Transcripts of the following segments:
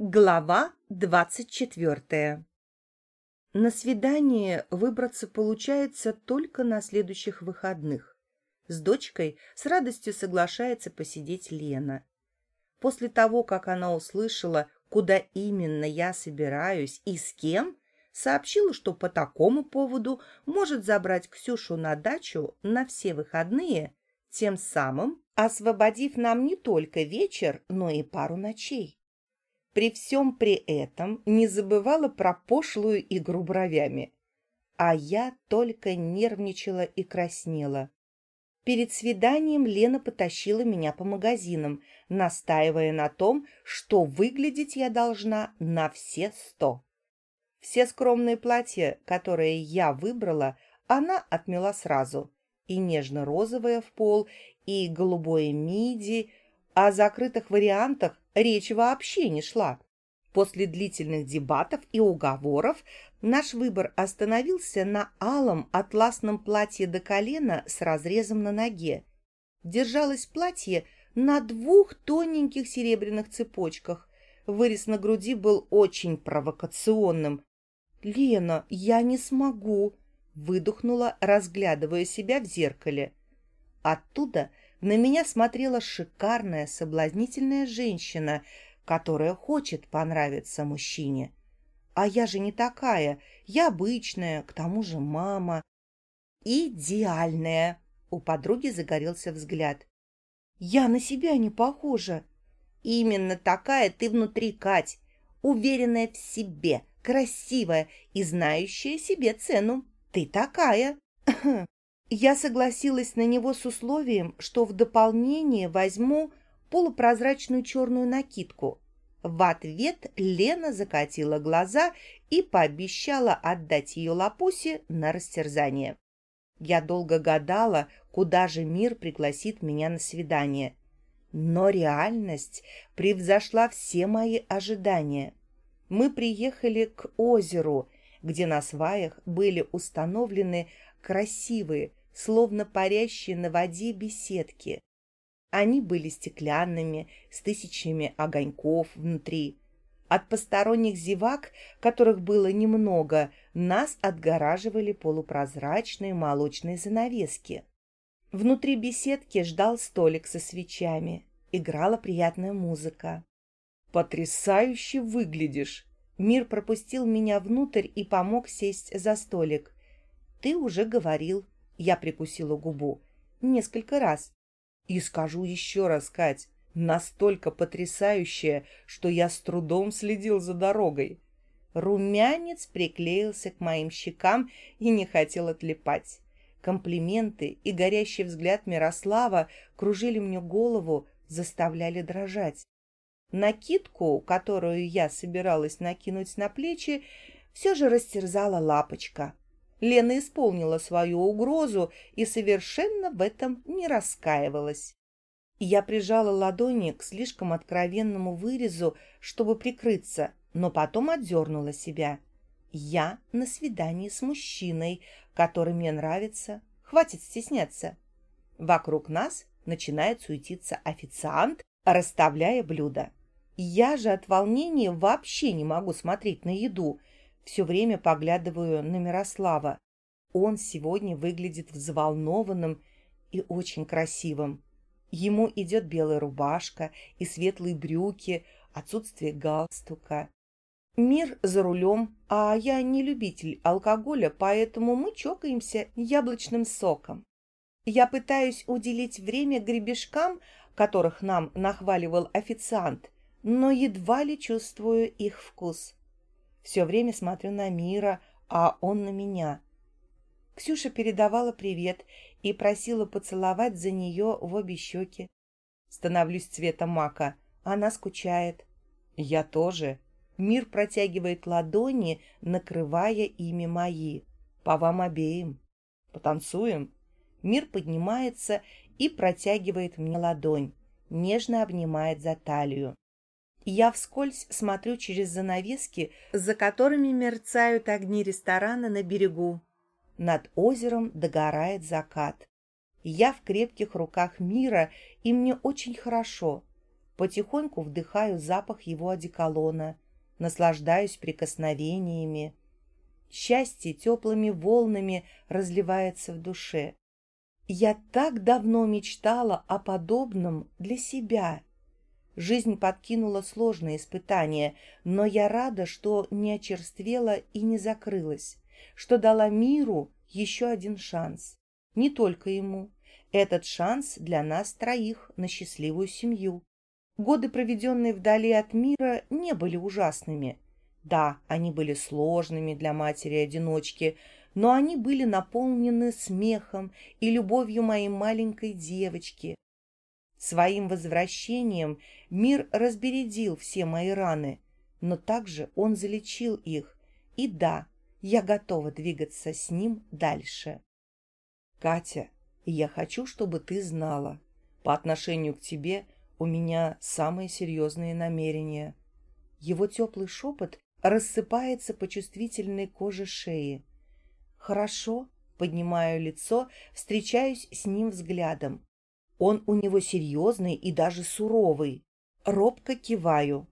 Глава двадцать четвертая На свидание выбраться получается только на следующих выходных. С дочкой с радостью соглашается посидеть Лена. После того, как она услышала, куда именно я собираюсь и с кем, сообщила, что по такому поводу может забрать Ксюшу на дачу на все выходные, тем самым освободив нам не только вечер, но и пару ночей. При всем при этом не забывала про пошлую игру бровями. А я только нервничала и краснела. Перед свиданием Лена потащила меня по магазинам, настаивая на том, что выглядеть я должна на все сто. Все скромные платья, которые я выбрала, она отмела сразу. И нежно-розовое в пол, и голубое миди, о закрытых вариантах речь вообще не шла. После длительных дебатов и уговоров наш выбор остановился на алом атласном платье до колена с разрезом на ноге. Держалось платье на двух тоненьких серебряных цепочках. Вырез на груди был очень провокационным. «Лена, я не смогу!» — выдохнула, разглядывая себя в зеркале. Оттуда на меня смотрела шикарная соблазнительная женщина, которая хочет понравиться мужчине. А я же не такая, я обычная, к тому же мама. Идеальная! У подруги загорелся взгляд. Я на себя не похожа. Именно такая ты внутри, Кать, уверенная в себе, красивая и знающая себе цену. Ты такая. Я согласилась на него с условием, что в дополнение возьму полупрозрачную черную накидку. В ответ Лена закатила глаза и пообещала отдать ее Лапусе на растерзание. Я долго гадала, куда же мир пригласит меня на свидание. Но реальность превзошла все мои ожидания. Мы приехали к озеру, где на сваях были установлены красивые, словно парящие на воде беседки. Они были стеклянными, с тысячами огоньков внутри. От посторонних зевак, которых было немного, нас отгораживали полупрозрачные молочные занавески. Внутри беседки ждал столик со свечами. Играла приятная музыка. «Потрясающе выглядишь!» Мир пропустил меня внутрь и помог сесть за столик. «Ты уже говорил», — я прикусила губу, — «несколько раз». «И скажу еще раз, Кать, настолько потрясающая, что я с трудом следил за дорогой». Румянец приклеился к моим щекам и не хотел отлипать. Комплименты и горящий взгляд Мирослава кружили мне голову, заставляли дрожать. Накидку, которую я собиралась накинуть на плечи, все же растерзала лапочка. Лена исполнила свою угрозу и совершенно в этом не раскаивалась. Я прижала ладони к слишком откровенному вырезу, чтобы прикрыться, но потом отдернула себя. Я на свидании с мужчиной, который мне нравится. Хватит стесняться. Вокруг нас начинает суетиться официант, расставляя блюда. Я же от волнения вообще не могу смотреть на еду, все время поглядываю на Мирослава. Он сегодня выглядит взволнованным и очень красивым. Ему идет белая рубашка и светлые брюки, отсутствие галстука. Мир за рулем, а я не любитель алкоголя, поэтому мы чокаемся яблочным соком. Я пытаюсь уделить время гребешкам, которых нам нахваливал официант, но едва ли чувствую их вкус. Все время смотрю на Мира, а он на меня. Ксюша передавала привет и просила поцеловать за нее в обе щеки. Становлюсь цвета мака. Она скучает. Я тоже. Мир протягивает ладони, накрывая ими мои. По вам обеим. Потанцуем? Мир поднимается и протягивает мне ладонь. Нежно обнимает за талию. Я вскользь смотрю через занавески, за которыми мерцают огни ресторана на берегу. Над озером догорает закат. Я в крепких руках мира, и мне очень хорошо. Потихоньку вдыхаю запах его одеколона, наслаждаюсь прикосновениями. Счастье теплыми волнами разливается в душе. Я так давно мечтала о подобном для себя. Жизнь подкинула сложные испытания, но я рада, что не очерствела и не закрылась, что дала миру еще один шанс. Не только ему. Этот шанс для нас троих на счастливую семью. Годы, проведенные вдали от мира, не были ужасными. Да, они были сложными для матери-одиночки, но они были наполнены смехом и любовью моей маленькой девочки. Своим возвращением мир разбередил все мои раны, но также он залечил их, и да, я готова двигаться с ним дальше. Катя, я хочу, чтобы ты знала, по отношению к тебе – у меня самые серьезные намерения. Его теплый шепот рассыпается по чувствительной коже шеи. Хорошо, поднимаю лицо, встречаюсь с ним взглядом. Он у него серьезный и даже суровый. Робко киваю.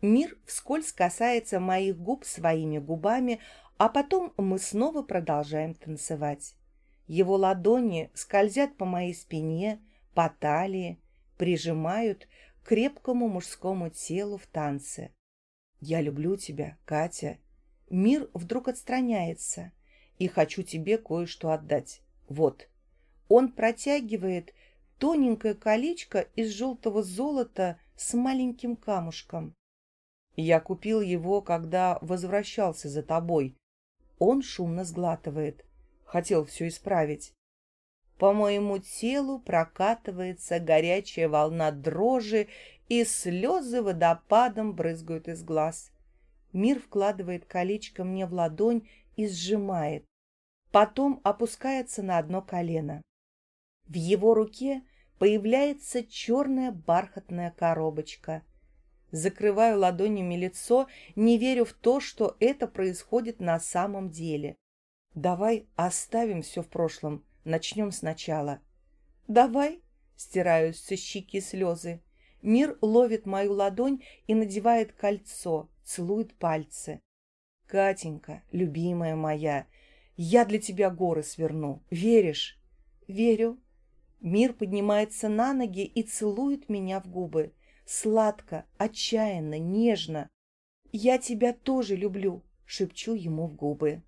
Мир вскользь касается моих губ своими губами, а потом мы снова продолжаем танцевать. Его ладони скользят по моей спине, по талии, прижимают к крепкому мужскому телу в танце. «Я люблю тебя, Катя». Мир вдруг отстраняется, и хочу тебе кое-что отдать. Вот. Он протягивает тоненькое колечко из желтого золота с маленьким камушком. Я купил его, когда возвращался за тобой. Он шумно сглатывает. Хотел все исправить. По моему телу прокатывается горячая волна дрожи, и слезы водопадом брызгают из глаз. Мир вкладывает колечко мне в ладонь и сжимает. Потом опускается на одно колено. В его руке появляется черная бархатная коробочка. Закрываю ладонями лицо, не верю в то, что это происходит на самом деле. Давай оставим все в прошлом, Начнем сначала. «Давай!» — стираю со щеки слезы. Мир ловит мою ладонь и надевает кольцо, целует пальцы. «Катенька, любимая моя, я для тебя горы сверну. Веришь?» «Верю». Мир поднимается на ноги и целует меня в губы. Сладко, отчаянно, нежно. «Я тебя тоже люблю», — шепчу ему в губы.